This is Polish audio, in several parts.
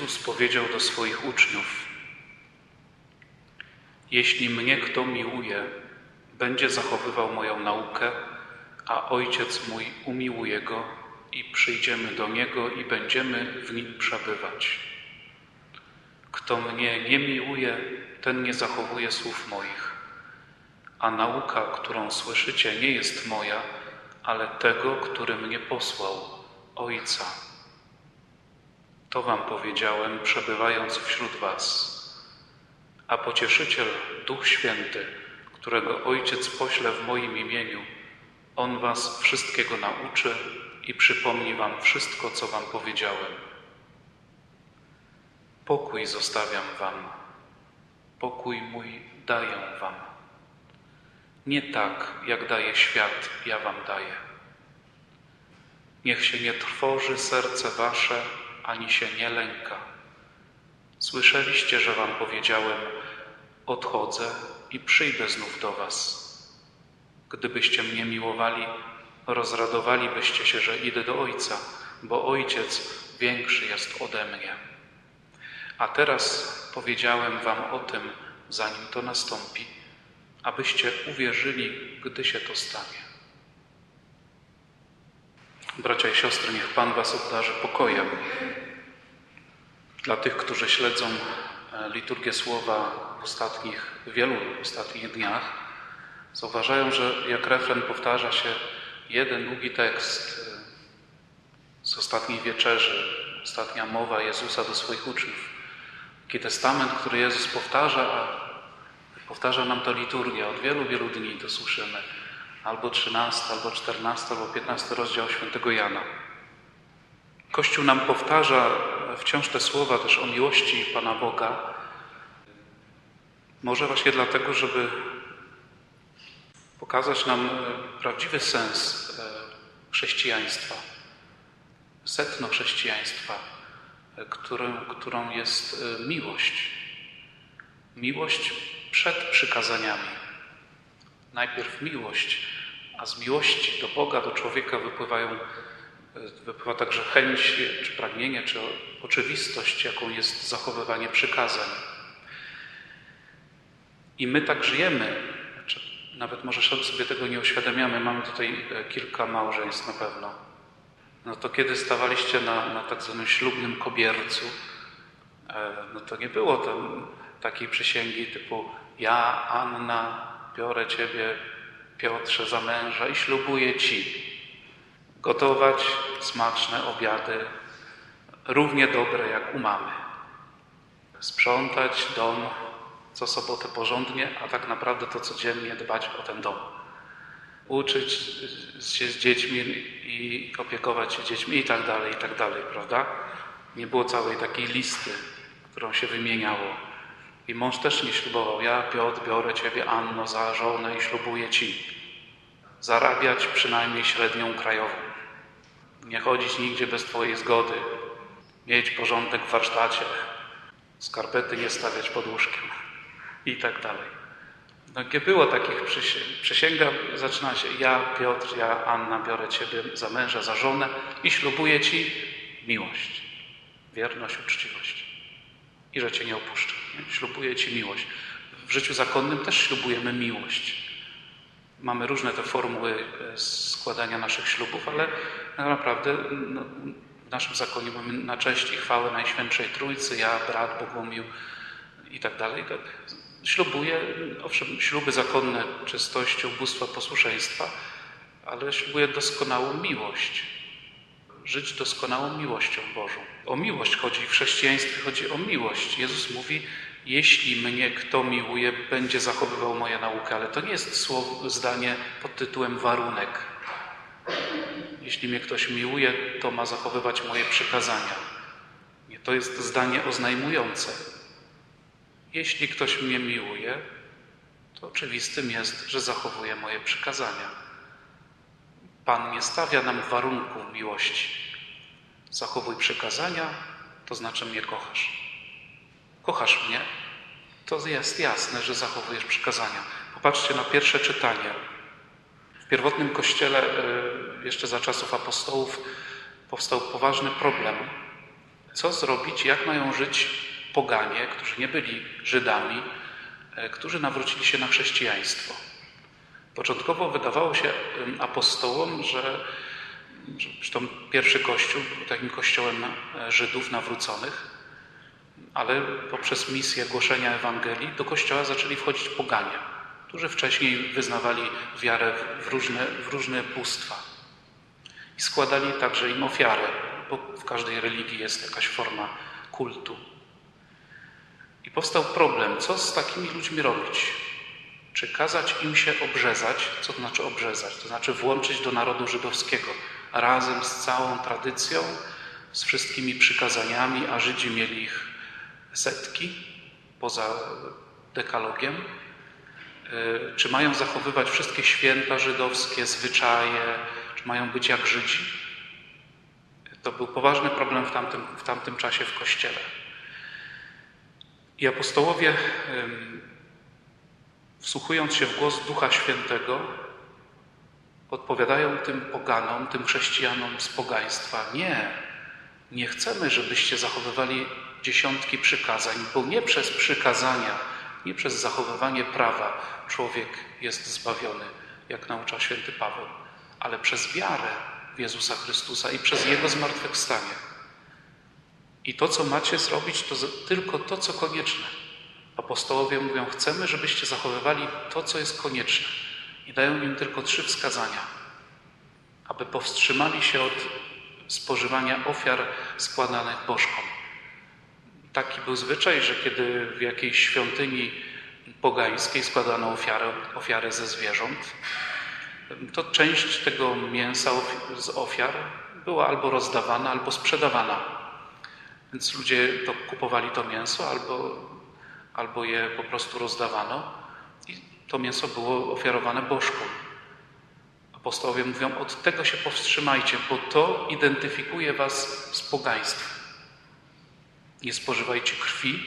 Jezus powiedział do swoich uczniów: Jeśli mnie kto miłuje, będzie zachowywał moją naukę, a Ojciec mój umiłuje go i przyjdziemy do niego i będziemy w nim przebywać. Kto mnie nie miłuje, ten nie zachowuje słów moich. A nauka, którą słyszycie, nie jest moja, ale tego, który mnie posłał, Ojca. To wam powiedziałem, przebywając wśród was. A pocieszyciel, Duch Święty, którego Ojciec pośle w moim imieniu, On was wszystkiego nauczy i przypomni wam wszystko, co wam powiedziałem. Pokój zostawiam wam, pokój mój daję wam. Nie tak, jak daje świat, ja wam daję. Niech się nie trwoży serce wasze, ani się nie lęka. Słyszeliście, że wam powiedziałem, odchodzę i przyjdę znów do was. Gdybyście mnie miłowali, rozradowalibyście się, że idę do Ojca, bo Ojciec większy jest ode mnie. A teraz powiedziałem wam o tym, zanim to nastąpi, abyście uwierzyli, gdy się to stanie. Bracia i siostry, niech Pan Was obdarzy pokojem. Dla tych, którzy śledzą e, liturgię słowa w ostatnich, wielu ostatnich dniach, zauważają, że jak refren powtarza się jeden długi tekst e, z ostatniej wieczerzy, ostatnia mowa Jezusa do swoich uczniów. Taki testament, który Jezus powtarza, a powtarza nam to liturgia. Od wielu, wielu dni to słyszymy. Albo 13, albo 14, albo 15 rozdział świętego Jana. Kościół nam powtarza wciąż te słowa też o miłości Pana Boga. Może właśnie dlatego, żeby pokazać nam prawdziwy sens e, chrześcijaństwa, setno chrześcijaństwa, e, którą, którą jest e, miłość. Miłość przed przykazaniami. Najpierw miłość, a z miłości do Boga, do człowieka wypływają, wypływa także chęć, czy pragnienie, czy oczywistość, jaką jest zachowywanie przykazań. I my tak żyjemy, nawet może sobie tego nie uświadamiamy, mamy tutaj e, kilka małżeństw na pewno. No to kiedy stawaliście na, na tak zwanym ślubnym kobiercu, e, no to nie było tam takiej przysięgi typu ja, Anna, biorę Ciebie, Piotrze, za męża i ślubuję Ci gotować smaczne obiady, równie dobre jak u mamy. Sprzątać dom co sobotę porządnie, a tak naprawdę to codziennie dbać o ten dom. Uczyć się z dziećmi i opiekować się dziećmi i tak dalej, i tak dalej, prawda? Nie było całej takiej listy, którą się wymieniało. I mąż też nie ślubował. Ja, Piotr, biorę Ciebie, Anno, za żonę i ślubuję Ci. Zarabiać przynajmniej średnią krajową. Nie chodzić nigdzie bez Twojej zgody. Mieć porządek w warsztacie. Skarpety nie stawiać pod łóżkiem. I tak dalej. No, nie było takich przysięg. Przysięga zaczyna się ja, Piotr, ja, Anna, biorę Ciebie za męża, za żonę i ślubuję Ci miłość, wierność, uczciwość i że Cię nie opuszczę. Ślubuję Ci miłość. W życiu zakonnym też ślubujemy miłość. Mamy różne te formuły e, składania naszych ślubów, ale naprawdę no, w naszym zakonie mamy na cześć i chwałę Najświętszej Trójcy, ja, brat, Bogumił i tak dalej. Ślubuję, owszem, śluby zakonne, czystość, ubóstwa, posłuszeństwa, ale ślubuję doskonałą miłość. Żyć doskonałą miłością Bożą. O miłość chodzi w chrześcijaństwie, chodzi o miłość. Jezus mówi, jeśli mnie kto miłuje, będzie zachowywał moją naukę, ale to nie jest słowo, zdanie pod tytułem warunek. Jeśli mnie ktoś miłuje, to ma zachowywać moje przykazania. Nie, to jest zdanie oznajmujące. Jeśli ktoś mnie miłuje, to oczywistym jest, że zachowuje moje przykazania. Pan nie stawia nam warunków miłości. Zachowuj przykazania, to znaczy mnie kochasz. Kochasz mnie, to jest jasne, że zachowujesz przykazania. Popatrzcie na pierwsze czytanie. W pierwotnym kościele, e, jeszcze za czasów apostołów, powstał poważny problem co zrobić, jak mają żyć poganie, którzy nie byli Żydami, e, którzy nawrócili się na chrześcijaństwo. Początkowo wydawało się apostołom, że, to pierwszy kościół był takim kościołem e, Żydów nawróconych, ale poprzez misję głoszenia Ewangelii do kościoła zaczęli wchodzić poganie, którzy wcześniej wyznawali wiarę w różne, w różne bóstwa i składali także im ofiarę, bo w każdej religii jest jakaś forma kultu. I powstał problem, co z takimi ludźmi robić? Czy kazać im się obrzezać? Co to znaczy obrzezać? To znaczy włączyć do narodu żydowskiego razem z całą tradycją, z wszystkimi przykazaniami, a Żydzi mieli ich setki poza dekalogiem. E, czy mają zachowywać wszystkie święta żydowskie, zwyczaje, czy mają być jak Żydzi? To był poważny problem w tamtym, w tamtym czasie w Kościele. I apostołowie, wsłuchując się w głos Ducha Świętego, odpowiadają tym poganom, tym chrześcijanom z pogaństwa: Nie, nie chcemy, żebyście zachowywali dziesiątki przykazań, bo nie przez przykazania, nie przez zachowywanie prawa człowiek jest zbawiony, jak naucza święty Paweł, ale przez wiarę w Jezusa Chrystusa i przez Jego zmartwychwstanie. I to, co macie zrobić, to tylko to, co konieczne. Apostołowie mówią, chcemy, żebyście zachowywali to, co jest konieczne. I dają im tylko trzy wskazania, aby powstrzymali się od spożywania ofiar składanych bożkom. Taki był zwyczaj, że kiedy w jakiejś świątyni pogańskiej składano ofiarę, ofiarę ze zwierząt, to część tego mięsa z ofiar była albo rozdawana, albo sprzedawana. Więc ludzie to kupowali to mięso, albo, albo je po prostu rozdawano i to mięso było ofiarowane bożkom. Apostołowie mówią, od tego się powstrzymajcie, bo to identyfikuje was z pogaństwem. Nie spożywajcie krwi.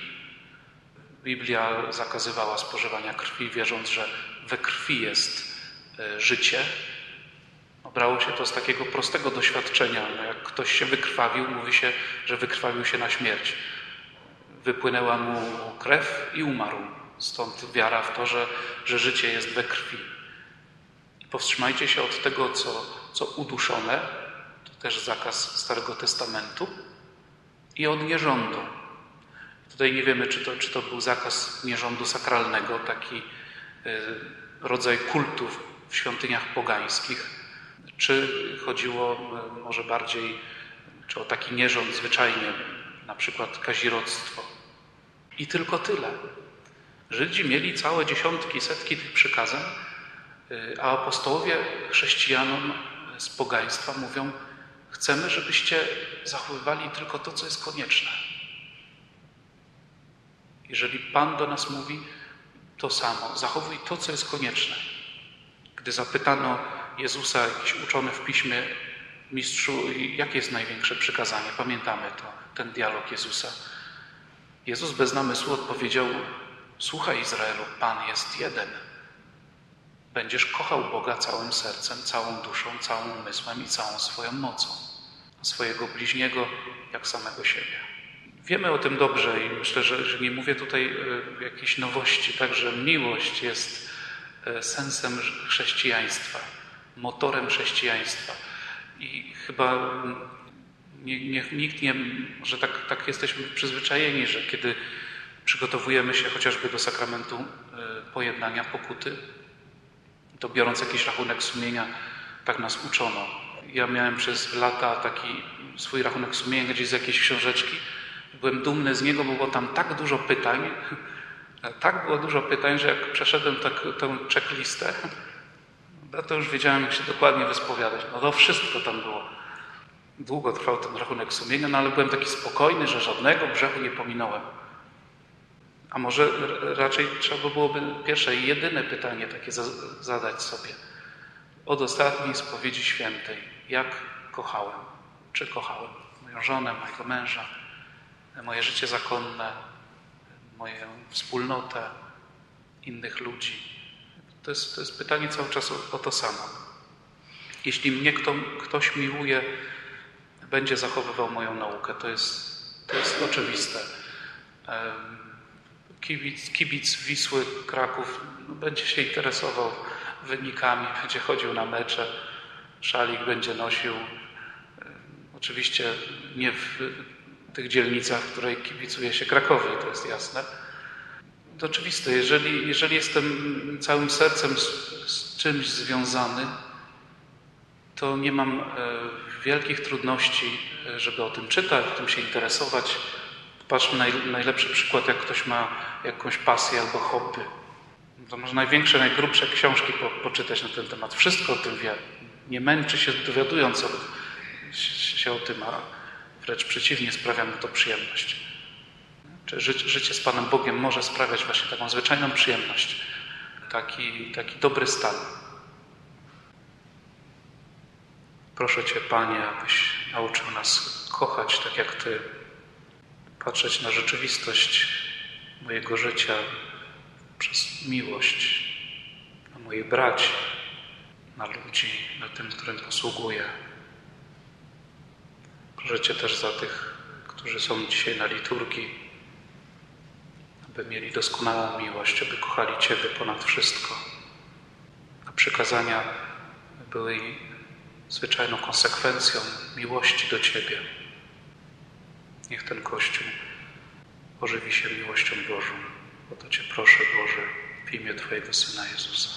Biblia zakazywała spożywania krwi, wierząc, że we krwi jest e, życie. Brało się to z takiego prostego doświadczenia. No jak ktoś się wykrwawił, mówi się, że wykrwawił się na śmierć. Wypłynęła mu krew i umarł. Stąd wiara w to, że, że życie jest we krwi. Powstrzymajcie się od tego, co, co uduszone, to też zakaz Starego Testamentu, i od nierządu. Tutaj nie wiemy, czy to, czy to był zakaz nierządu sakralnego, taki y, rodzaj kultów w świątyniach pogańskich, czy chodziło y, może bardziej czy o taki nierząd zwyczajnie, na przykład kazirodztwo. I tylko tyle. Żydzi mieli całe dziesiątki, setki tych przykazań, y, a apostołowie chrześcijanom z pogaństwa mówią, Chcemy, żebyście zachowywali tylko to, co jest konieczne. Jeżeli Pan do nas mówi to samo, zachowuj to, co jest konieczne. Gdy zapytano Jezusa, jakiś uczony w piśmie, mistrzu, jakie jest największe przykazanie? Pamiętamy to, ten dialog Jezusa. Jezus bez namysłu odpowiedział: Słuchaj, Izraelu, Pan jest jeden. Będziesz kochał Boga całym sercem, całą duszą, całym umysłem i całą swoją mocą, swojego bliźniego jak samego siebie. Wiemy o tym dobrze i myślę, że, że nie mówię tutaj e, jakiejś nowości, także miłość jest e, sensem chrześcijaństwa, motorem chrześcijaństwa. I chyba nie, nie, nikt nie, że tak, tak jesteśmy przyzwyczajeni, że kiedy przygotowujemy się chociażby do sakramentu e, pojednania, pokuty, to biorąc jakiś rachunek sumienia, tak nas uczono. Ja miałem przez lata taki swój rachunek sumienia gdzieś z jakiejś książeczki. Byłem dumny z niego, bo było tam tak dużo pytań, tak było dużo pytań, że jak przeszedłem tak, tę checklistę, no to już wiedziałem, jak się dokładnie wyspowiadać. No to wszystko tam było. Długo trwał ten rachunek sumienia, no ale byłem taki spokojny, że żadnego grzechu nie pominąłem. A może raczej trzeba byłoby pierwsze i jedyne pytanie takie zadać sobie. Od ostatniej spowiedzi świętej. Jak kochałem? Czy kochałem moją żonę, mojego męża, moje życie zakonne, moją wspólnotę, innych ludzi? To jest, to jest pytanie cały czas o, o to samo. Jeśli mnie kto, ktoś miłuje, będzie zachowywał moją naukę. To jest To jest oczywiste. Kibic, kibic Wisły Kraków no, będzie się interesował wynikami, będzie chodził na mecze, szalik będzie nosił. Oczywiście nie w tych dzielnicach, w której kibicuje się Krakowi, to jest jasne. To oczywiste, jeżeli, jeżeli jestem całym sercem z, z czymś związany, to nie mam e, wielkich trudności, e, żeby o tym czytać, tym się interesować. Patrzmy na najlepszy przykład, jak ktoś ma jakąś pasję albo hobby. To może największe, najgrubsze książki po, poczytać na ten temat. Wszystko o tym wie. Nie męczy się dowiadując się o tym, a wręcz przeciwnie, sprawia mu to przyjemność. Czy życie z Panem Bogiem może sprawiać właśnie taką zwyczajną przyjemność, taki, taki dobry stan. Proszę Cię, Panie, abyś nauczył nas kochać tak jak Ty, patrzeć na rzeczywistość mojego życia przez miłość na moich braci, na ludzi, na tym, którym posługuję. Proszę Cię też za tych, którzy są dzisiaj na liturgii, aby mieli doskonałą miłość, aby kochali Ciebie ponad wszystko. A przykazania były zwyczajną konsekwencją miłości do Ciebie. Niech ten Kościół ożywi się miłością Bożą. O to Cię proszę, Boże, w imię Twojego Syna Jezusa.